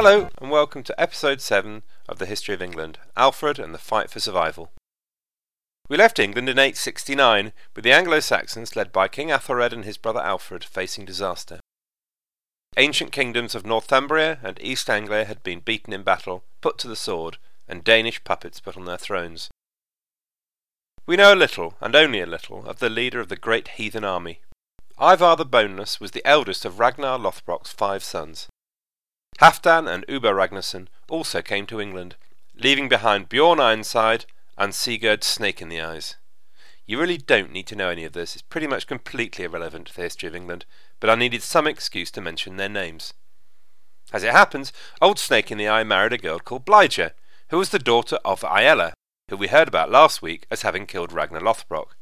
Hello, and welcome to episode 7 of the History of England Alfred and the Fight for Survival. We left England in 869 with the Anglo Saxons led by King Athelred and his brother Alfred facing disaster. Ancient kingdoms of Northumbria and East Anglia had been beaten in battle, put to the sword, and Danish puppets put on their thrones. We know a little, and only a little, of the leader of the great heathen army. Ivar the Boneless was the eldest of Ragnar Lothbrok's five sons. Halfdan and Ubba Ragnarsson also came to England, leaving behind Bjorn Ironside and Sigurd Snake in the Eyes. You really don't need to know any of this, it's pretty much completely irrelevant to the history of England, but I needed some excuse to mention their names. As it happens, Old Snake in the Eye married a girl called Blijer, who was the daughter of Aella, who we heard about last week as having killed Ragnar Lothbrok,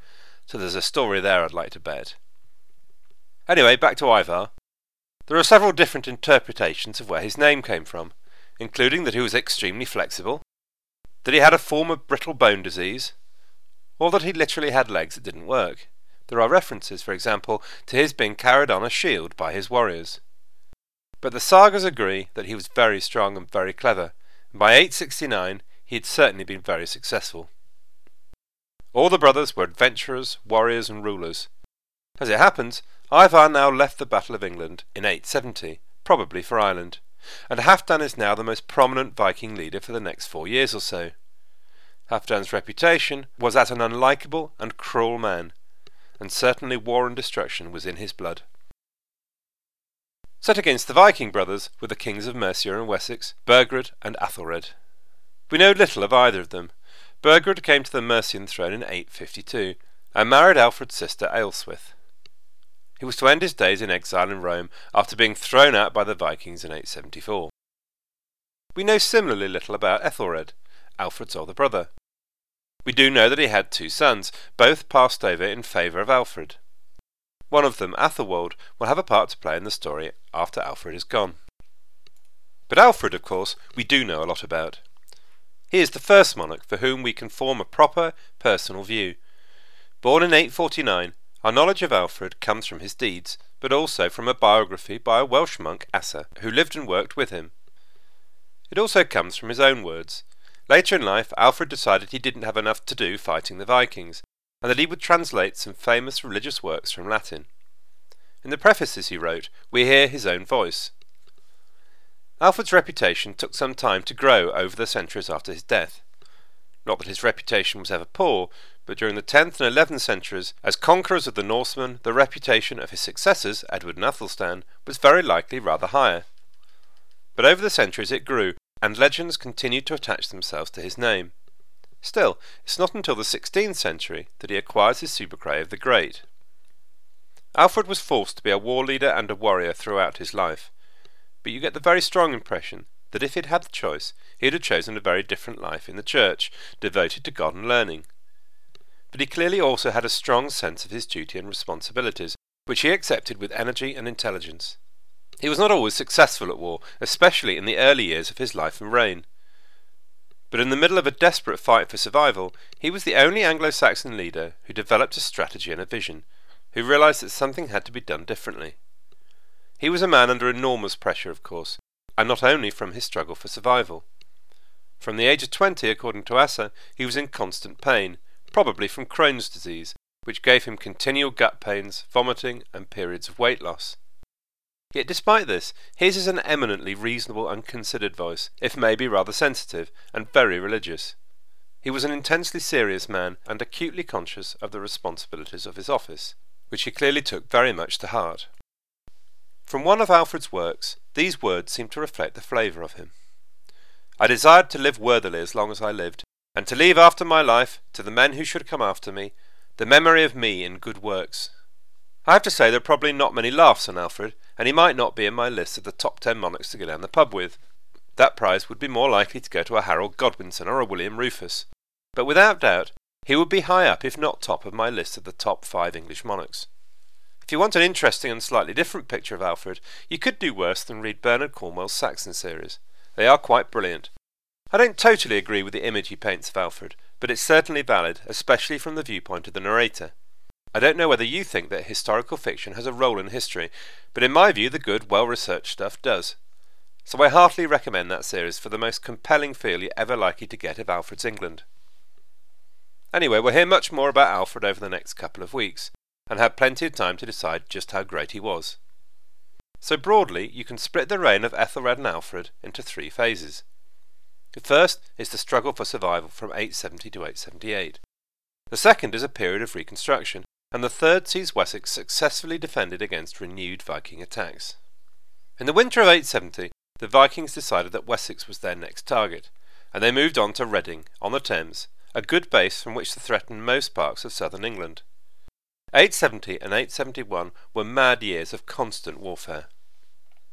so there's a story there I'd like to bet. Anyway, back to Ivar, there are several different interpretations of where his name came from, including that he was extremely flexible, that he had a form of brittle bone disease, or that he literally had legs that didn't work. There are references, for example, to his being carried on a shield by his warriors. But the sagas agree that he was very strong and very clever, and by 869 he had certainly been very successful. All the brothers were adventurers, warriors, and rulers. As it happens, Ivar now left the Battle of England in 870, probably for Ireland, and Halfdan is now the most prominent Viking leader for the next four years or so. Halfdan's reputation was as an unlikable and cruel man, and certainly war and destruction was in his blood. Set against the Viking brothers were the kings of Mercia and Wessex, Burgred and Athelred. We know little of either of them. Burgred came to the Mercian throne in 852 and married Alfred's sister Ealhswith. He was to end his days in exile in Rome after being thrown out by the Vikings in 874. We know similarly little about Ethelred, Alfred's older brother. We do know that he had two sons, both passed over in favour of Alfred. One of them, Athelwold, will have a part to play in the story after Alfred is gone. But Alfred, of course, we do know a lot about. He is the first monarch for whom we can form a proper personal view. Born in 849, our knowledge of Alfred comes from his deeds, but also from a biography by a Welsh monk, Asser, who lived and worked with him. It also comes from his own words. Later in life, Alfred decided he didn't have enough to do fighting the Vikings, and that he would translate some famous religious works from Latin. In the prefaces he wrote, we hear his own voice. Alfred's reputation took some time to grow over the centuries after his death. Not that his reputation was ever poor, but during the 10th and 11th centuries, as conquerors of the Norsemen, the reputation of his successors, Edward and Athelstan, was very likely rather higher. But over the centuries it grew, and legends continued to attach themselves to his name. Still, it's not until the 16th century that he acquires his of the Great. Alfred was forced to be a war leader and a warrior throughout his life, but you get the very strong impression that if he'd had the choice, he'd have chosen a very different life in the church, devoted to God and learning but he clearly also had a strong sense of his duty and responsibilities, which he accepted with energy and intelligence. He was not always successful at war, especially in the early years of his life and reign. But in the middle of a desperate fight for survival, he was the only Anglo Saxon leader who developed a strategy and a vision, who realized that something had to be done differently. He was a man under enormous pressure, of course, and not only from his struggle for survival. From the age of twenty, according to Asser, he was in constant pain, probably from Crohn's disease, which gave him continual gut pains, vomiting, and periods of weight loss. Yet despite this, his is an eminently reasonable and considered voice, if maybe rather sensitive, and very religious. He was an intensely serious man, and acutely conscious of the responsibilities of his office, which he clearly took very much to heart. From one of Alfred's works, these words seem to reflect the flavour of him. I desired to live worthily as long as I lived, and to leave after my life, to the men who should come after me, the memory of me in good works. I have to say there are probably not many laughs on Alfred, and he might not be in my list of the top ten monarchs to go down the pub with. That prize would be more likely to go to a Harold Godwinson or a William Rufus. But without doubt, he would be high up, if not top, of my list of the top five English monarchs. If you want an interesting and slightly different picture of Alfred, you could do worse than read Bernard Cornwell's Saxon series. They are quite brilliant, I don't totally agree with the image he paints of Alfred, but it's certainly valid, especially from the viewpoint of the narrator. I don't know whether you think that historical fiction has a role in history, but in my view the good, well researched stuff does. so I heartily recommend that series for the most compelling feel you're ever likely to get of Alfred's England. Anyway, we'll hear much more about Alfred over the next couple of weeks, and have plenty of time to decide just how great he was. So broadly, you can split the reign of Ethelred and Alfred into three phases. The first is the struggle for survival from 870 to 878. The second is a period of reconstruction, and the third sees Wessex successfully defended against renewed Viking attacks. In the winter of 870, the Vikings decided that Wessex was their next target, and they moved on to Reading, on the Thames, a good base from which to threaten most parts of southern England. 870 and 871 were mad years of constant warfare.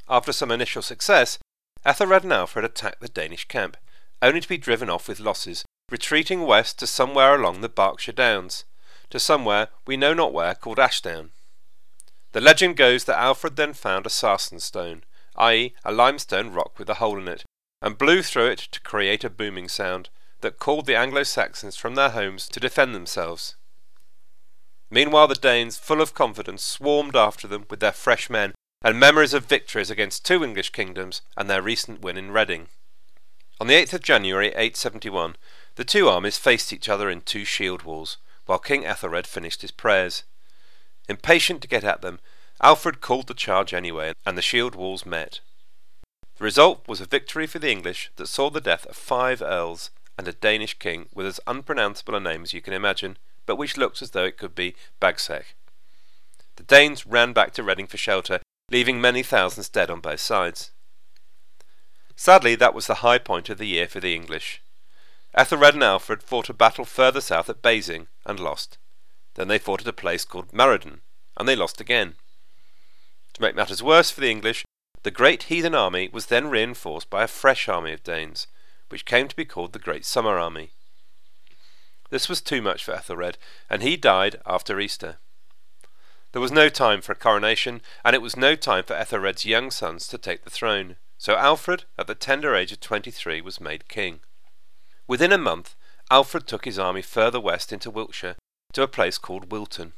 After some initial success, Ethelred and Alfred attacked the Danish camp, only to be driven off with losses, retreating west to somewhere along the Berkshire Downs, to somewhere we know not where called Ashdown. The legend goes that Alfred then found a sarsen stone, i.e., a limestone rock with a hole in it, and blew through it to create a booming sound that called the Anglo Saxons from their homes to defend themselves. Meanwhile, the Danes, full of confidence, swarmed after them with their fresh men and memories of victories against two English kingdoms and their recent win in Reading. On the 8th of January 871, the two armies faced each other in two shield walls, while King Ethelred finished his prayers. Impatient to get at them, Alfred called the charge anyway, and the shield walls met. The result was a victory for the English that saw the death of five earls and a Danish king with as unpronounceable a name as you can imagine, but which looks as though it could be Bagsec. The Danes ran back to Reading for shelter, leaving many thousands dead on both sides. Sadly, that was the high point of the year for the English. Ethelred and Alfred fought a battle further south at Basing and lost. Then they fought at a place called Marydon, and they lost again. To make matters worse for the English, the great heathen army was then reinforced by a fresh army of Danes, which came to be called the Great Summer Army. This was too much for Ethelred, and he died after Easter. There was no time for a coronation, and it was no time for Ethelred's young sons to take the throne, so Alfred, at the tender age of twenty three, was made king. Within a month, Alfred took his army further west into Wiltshire, to a place called Wilton.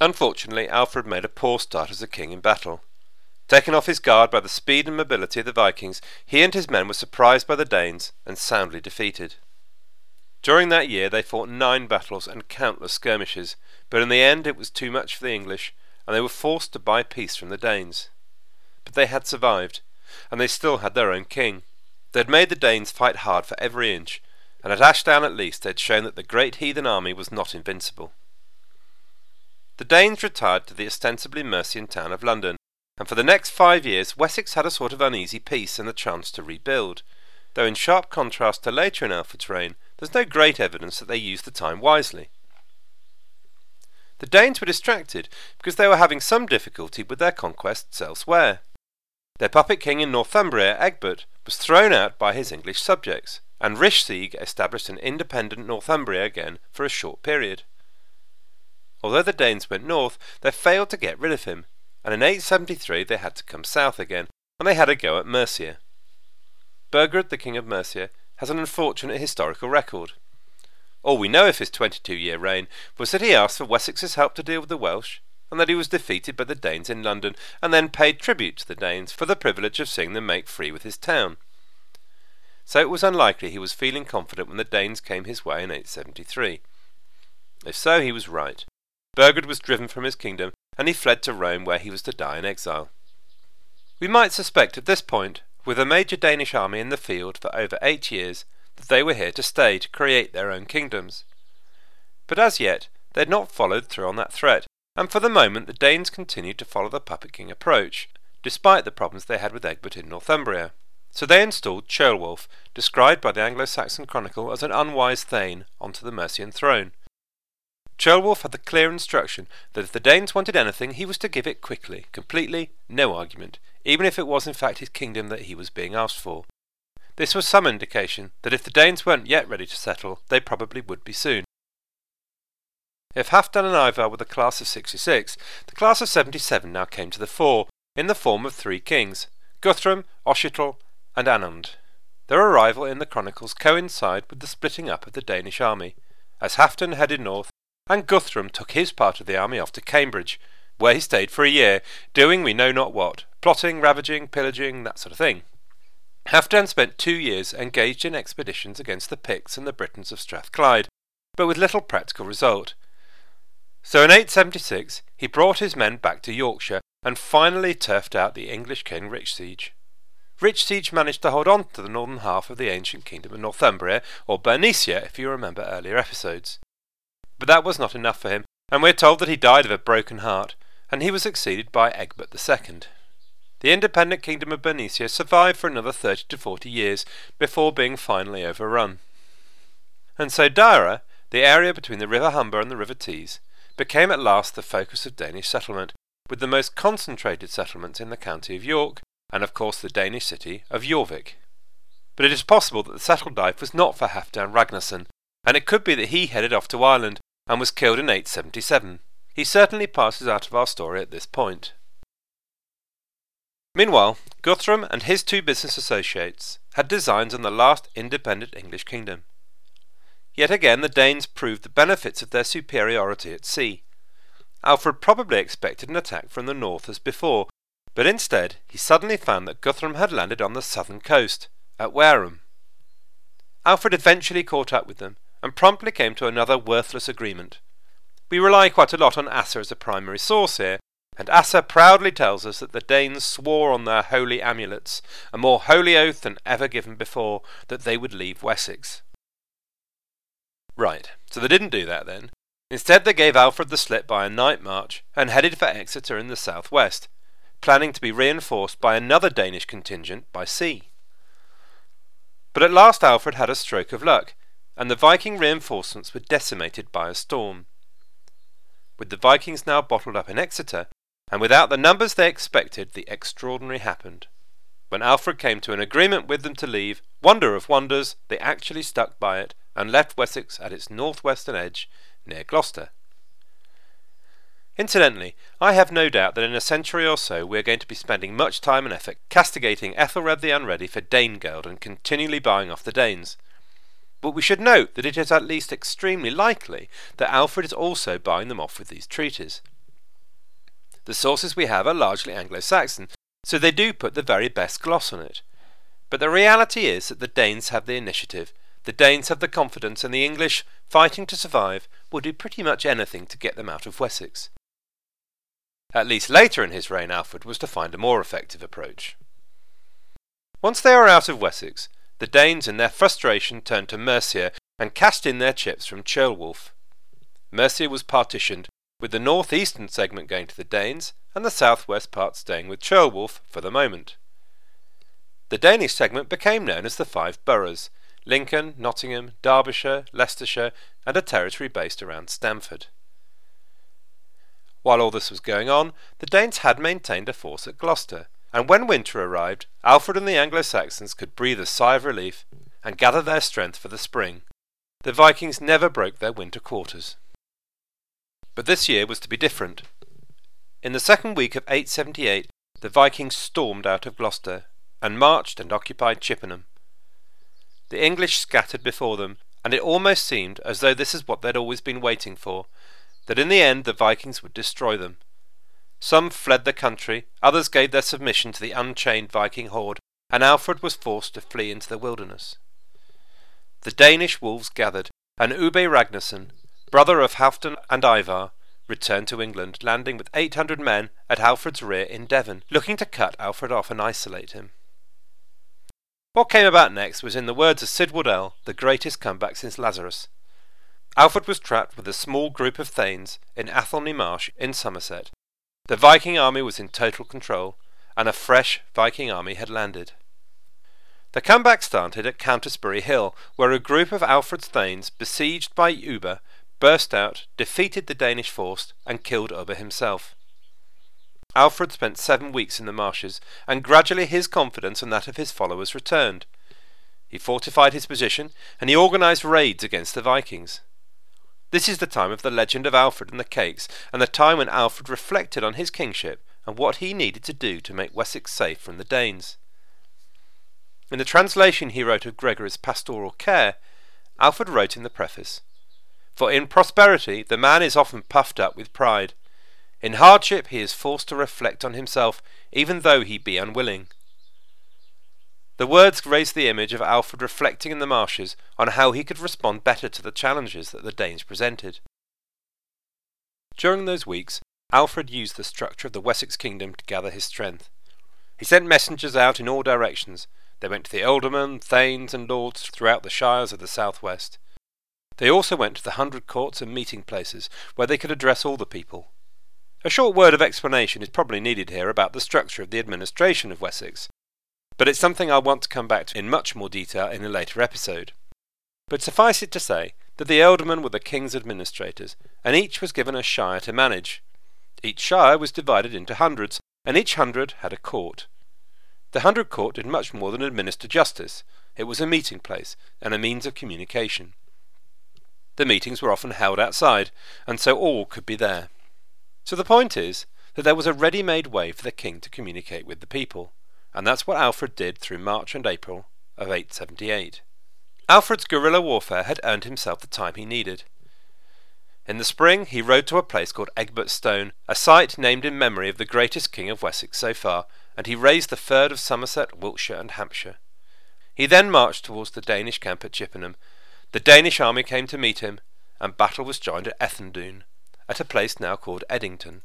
Unfortunately, Alfred made a poor start as a king in battle. Taken off his guard by the speed and mobility of the Vikings, he and his men were surprised by the Danes and soundly defeated. During that year they fought nine battles and countless skirmishes, but in the end it was too much for the English, and they were forced to buy peace from the Danes. But they had survived, and they still had their own king. They had made the Danes fight hard for every inch, and at Ashdown at least they had shown that the great heathen army was not invincible. The Danes retired to the ostensibly Mercian town of London, and for the next five years Wessex had a sort of uneasy peace and the chance to rebuild, though in sharp contrast to later in Alfred's reign, there's no great evidence that they used the time wisely. The Danes were distracted because they were having some difficulty with their conquests elsewhere. Their puppet king in Northumbria, Egbert, was thrown out by his English subjects, and Ricsige established an independent Northumbria again for a short period. Although the Danes went north, they failed to get rid of him, and in 873 they had to come south again, and they had a go at Mercia. Burgred, the king of Mercia, has an unfortunate historical record. All we know of his 22 year reign was that he asked for Wessex's help to deal with the Welsh, and that he was defeated by the Danes in London, and then paid tribute to the Danes for the privilege of seeing them make free with his town. So it was unlikely he was feeling confident when the Danes came his way in 873. If so, he was right. Burgred was driven from his kingdom and he fled to Rome where he was to die in exile. We might suspect at this point, with a major Danish army in the field for over eight years, that they were here to stay to create their own kingdoms. But as yet, they had not followed through on that threat, and for the moment the Danes continued to follow the puppet king approach, despite the problems they had with Egbert in Northumbria. So they installed Ceolwulf, described by the Anglo-Saxon Chronicle as an unwise thane, onto the Mercian throne, Ceolwulf had the clear instruction that if the Danes wanted anything, he was to give it quickly, completely, no argument, even if it was in fact his kingdom that he was being asked for. This was some indication that if the Danes weren't yet ready to settle, they probably would be soon. If Halfdan and Ivar were the class of 66, the class of 77 now came to the fore, in the form of three kings, Guthrum, Oscetel, and Anund. Their arrival in the chronicles coincide with the splitting up of the Danish army, as Halfdan headed north and Guthrum took his part of the army off to Cambridge, where he stayed for a year, doing we know not what, plotting, ravaging, pillaging, that sort of thing. Halfdan spent two years engaged in expeditions against the Picts and the Britons of Strathclyde, but with little practical result. So in 876 he brought his men back to Yorkshire and finally turfed out the English king Ricsige. Ricsige managed to hold on to the northern half of the ancient kingdom of Northumbria, or Bernicia if you remember earlier episodes. But that was not enough for him, and we are told that he died of a broken heart, and he was succeeded by Egbert II. The independent kingdom of Bernicia survived for another 30 to 40 years before being finally overrun. And so Deira, the area between the River Humber and the River Tees, became at last the focus of Danish settlement, with the most concentrated settlements in the county of York, and of course the Danish city of Jorvik. But it is possible that the settled life was not for Halfdan Ragnarsson, and it could be that he headed off to Ireland and was killed in 877. He certainly passes out of our story at this point. Meanwhile, Guthrum and his two business associates had designs on the last independent English kingdom. Yet again the Danes proved the benefits of their superiority at sea. Alfred probably expected an attack from the north as before, but instead he suddenly found that Guthrum had landed on the southern coast, at Wareham. Alfred eventually caught up with them, and promptly came to another worthless agreement. We rely quite a lot on Asser as a primary source here, and Asser proudly tells us that the Danes swore on their holy amulets, a more holy oath than ever given before, that they would leave Wessex. Right, so they didn't do that then. Instead, they gave Alfred the slip by a night march and headed for Exeter in the southwest, planning to be reinforced by another Danish contingent by sea. But at last Alfred had a stroke of luck, and the Viking reinforcements were decimated by a storm. With the Vikings now bottled up in Exeter, and without the numbers they expected, the extraordinary happened. When Alfred came to an agreement with them to leave, wonder of wonders, they actually stuck by it and left Wessex at its northwestern edge near Gloucester. Incidentally, I have no doubt that in a century or so we are going to be spending much time and effort castigating Ethelred the Unready for Danegeld and continually buying off the Danes. But we should note that it is at least extremely likely that Alfred is also buying them off with these treaties. The sources we have are largely Anglo Saxon, so they do put the very best gloss on it. But the reality is that the Danes have the initiative, the Danes have the confidence, and the English, fighting to survive, will do pretty much anything to get them out of Wessex. At least later in his reign, Alfred was to find a more effective approach. Once they are out of Wessex, the Danes in their frustration turned to Mercia and cast in their chips from Ceolwulf. Mercia was partitioned, with the northeastern segment going to the Danes and the southwest part staying with Ceolwulf for the moment. The Danish segment became known as the Five Boroughs Lincoln, Nottingham, Derbyshire, Leicestershire, and a territory based around Stamford. While all this was going on, the Danes had maintained a force at Gloucester, and when winter arrived, Alfred and the Anglo Saxons could breathe a sigh of relief and gather their strength for the spring. The Vikings never broke their winter quarters. But this year was to be different. In the second week of 878, the Vikings stormed out of Gloucester and marched and occupied Chippenham. The English scattered before them, and it almost seemed as though this is what they'd always been waiting for, that in the end the Vikings would destroy them. Some fled the country, others gave their submission to the unchained Viking horde, and Alfred was forced to flee into the wilderness. The Danish wolves gathered, and Ubba Ragnarsson, brother of Halfdan and Ivar, returned to England, landing with 800 men at Alfred's rear in Devon, looking to cut Alfred off and isolate him. What came about next was, in the words of Sid Waddell, the greatest comeback since Lazarus. Alfred was trapped with a small group of Thanes in Athelney Marsh in Somerset. The Viking army was in total control, and a fresh Viking army had landed. The comeback started at Countisbury Hill, where a group of Alfred's Thanes, besieged by Ubba, burst out, defeated the Danish force, and killed Ubba himself. Alfred spent seven weeks in the marshes, and gradually his confidence and that of his followers returned. He fortified his position, and he organized raids against the Vikings. This is the time of the legend of Alfred and the cakes, and the time when Alfred reflected on his kingship and what he needed to do to make Wessex safe from the Danes. In the translation he wrote of Gregory's pastoral care, Alfred wrote in the preface, for in prosperity the man is often puffed up with pride. In hardship he is forced to reflect on himself, even though he be unwilling. The words raise the image of Alfred reflecting in the marshes on how he could respond better to the challenges that the Danes presented. During those weeks, Alfred used the structure of the Wessex kingdom to gather his strength. He sent messengers out in all directions. They went to the ealdormen, thanes, and lords throughout the shires of the southwest. They also went to the hundred courts and meeting places where they could address all the people. A short word of explanation is probably needed here about the structure of the administration of Wessex, but it's something I want to come back to in much more detail in a later episode. But suffice it to say that the ealdormen were the king's administrators, and each was given a shire to manage. Each shire was divided into hundreds, and each hundred had a court. The hundred court did much more than administer justice. It was a meeting place and a means of communication. The meetings were often held outside, and so all could be there. So the point is that there was a ready-made way for the king to communicate with the people, and that's what Alfred did through March and April of 878. Alfred's guerrilla warfare had earned himself the time he needed. In the spring he rode to a place called Egbert Stone, a site named in memory of the greatest king of Wessex so far, and he raised the fyrd of Somerset, Wiltshire, and Hampshire. He then marched towards the Danish camp at Chippenham, the Danish army came to meet him, and battle was joined at Ethandune, at a place now called Edington.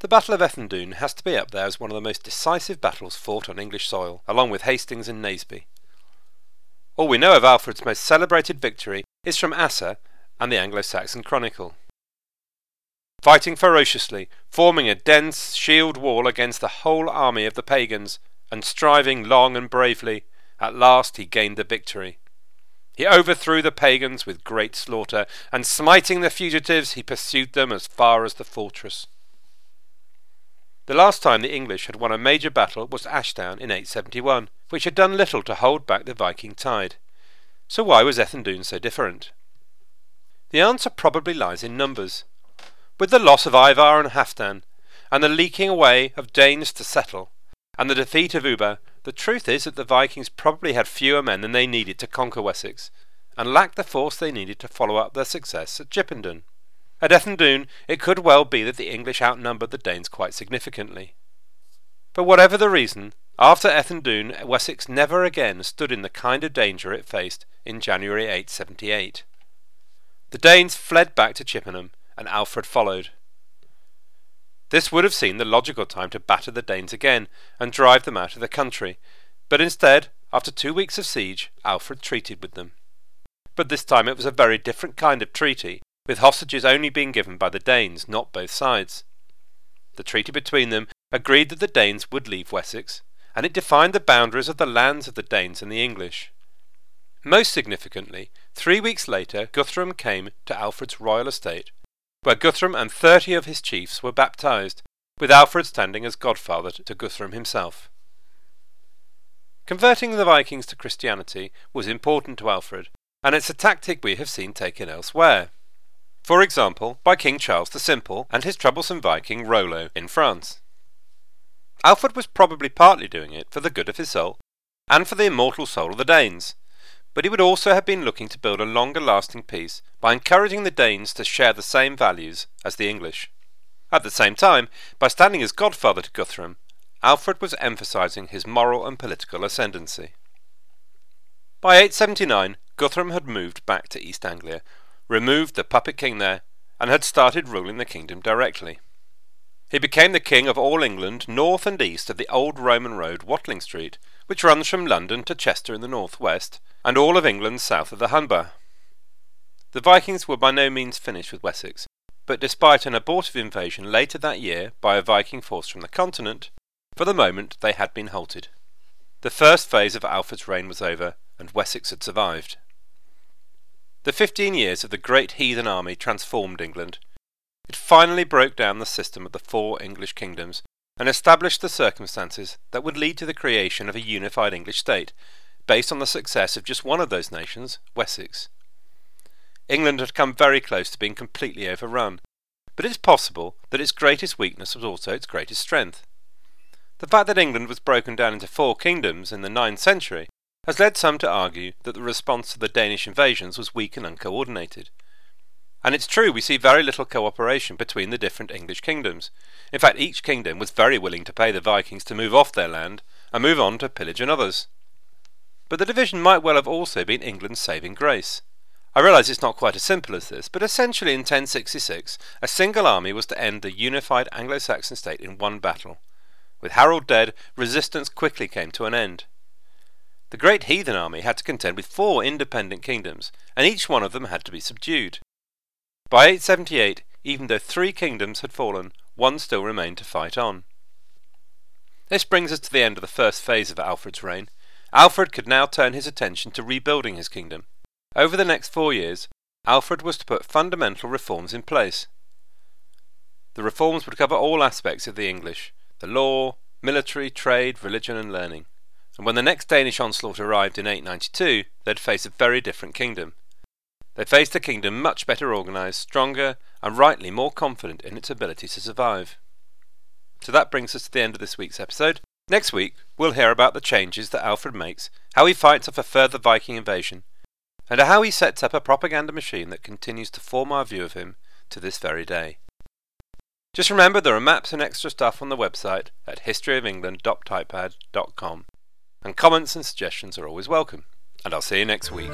The Battle of Ethandune has to be up there as one of the most decisive battles fought on English soil, along with Hastings and Naseby. All we know of Alfred's most celebrated victory is from Asser and the Anglo-Saxon Chronicle. Fighting ferociously, forming a dense shield wall against the whole army of the pagans, and striving long and bravely, at last he gained the victory. He overthrew the pagans with great slaughter, and smiting the fugitives, he pursued them as far as the fortress. The last time the English had won a major battle was Ashdown in 871, which had done little to hold back the Viking tide. So why was Ethandune so different? The answer probably lies in numbers. With the loss of Ivar and Halfdan, and the leaking away of Danes to settle, and the defeat of Ubba, the truth is that the Vikings probably had fewer men than they needed to conquer Wessex, and lacked the force they needed to follow up their success at Chippenham. At Ethandune, it could well be that the English outnumbered the Danes quite significantly. But whatever the reason, after Ethandune, Wessex never again stood in the kind of danger it faced in January 878. The Danes fled back to Chippenham, and Alfred followed. This would have seemed the logical time to batter the Danes again and drive them out of the country, but instead, after two weeks of siege, Alfred treated with them. But this time it was a very different kind of treaty, with hostages only being given by the Danes, not both sides. The treaty between them agreed that the Danes would leave Wessex, and it defined the boundaries of the lands of the Danes and the English. Most significantly, three weeks later Guthrum came to Alfred's royal estate where Guthrum and thirty of his chiefs were baptized, with Alfred standing as godfather to Guthrum himself. Converting the Vikings to Christianity was important to Alfred, and it's a tactic we have seen taken elsewhere. For example, by King Charles the Simple and his troublesome Viking Rollo in France. Alfred was probably partly doing it for the good of his soul, and for the immortal soul of the Danes, but he would also have been looking to build a longer lasting peace by encouraging the Danes to share the same values as the English. At the same time, by standing as godfather to Guthrum, Alfred was emphasizing his moral and political ascendancy. By 879, Guthrum had moved back to East Anglia, removed the puppet king there, and had started ruling the kingdom directly. He became the king of all England north and east of the old Roman road Watling Street, which runs from London to Chester in the northwest, and all of England south of the Humber. The Vikings were by no means finished with Wessex, but despite an abortive invasion later that year by a Viking force from the continent, for the moment they had been halted. The first phase of Alfred's reign was over, and Wessex had survived. The fifteen years of the great heathen army transformed England. It finally broke down the system of the four English kingdoms and established the circumstances that would lead to the creation of a unified English state, based on the success of just one of those nations, Wessex. England had come very close to being completely overrun, but it's possible that its greatest weakness was also its greatest strength. The fact that England was broken down into four kingdoms in the ninth century has led some to argue that the response to the Danish invasions was weak and uncoordinated. And it's true, we see very little cooperation between the different English kingdoms. In fact, each kingdom was very willing to pay the Vikings to move off their land and move on to pillage another's. But the division might well have also been England's saving grace. I realise it's not quite as simple as this, but essentially in 1066, a single army was to end the unified Anglo Saxon state in one battle. With Harold dead, resistance quickly came to an end. The great heathen army had to contend with four independent kingdoms, and each one of them had to be subdued. By 878, even though three kingdoms had fallen, one still remained to fight on. This brings us to the end of the first phase of Alfred's reign. Alfred could now turn his attention to rebuilding his kingdom. Over the next four years, Alfred was to put fundamental reforms in place. The reforms would cover all aspects of the English the law, military, trade, religion, and learning. And when the next Danish onslaught arrived in 892, they'd face a very different kingdom. They faced a kingdom much better organised, stronger, and rightly more confident in its ability to survive. So that brings us to the end of this week's episode. Next week, we'll hear about the changes that Alfred makes, how he fights off a further Viking invasion, and how he sets up a propaganda machine that continues to form our view of him to this very day. Just remember there are maps and extra stuff on the website at historyofengland.typepad.com, and comments and suggestions are always welcome. And I'll see you next week.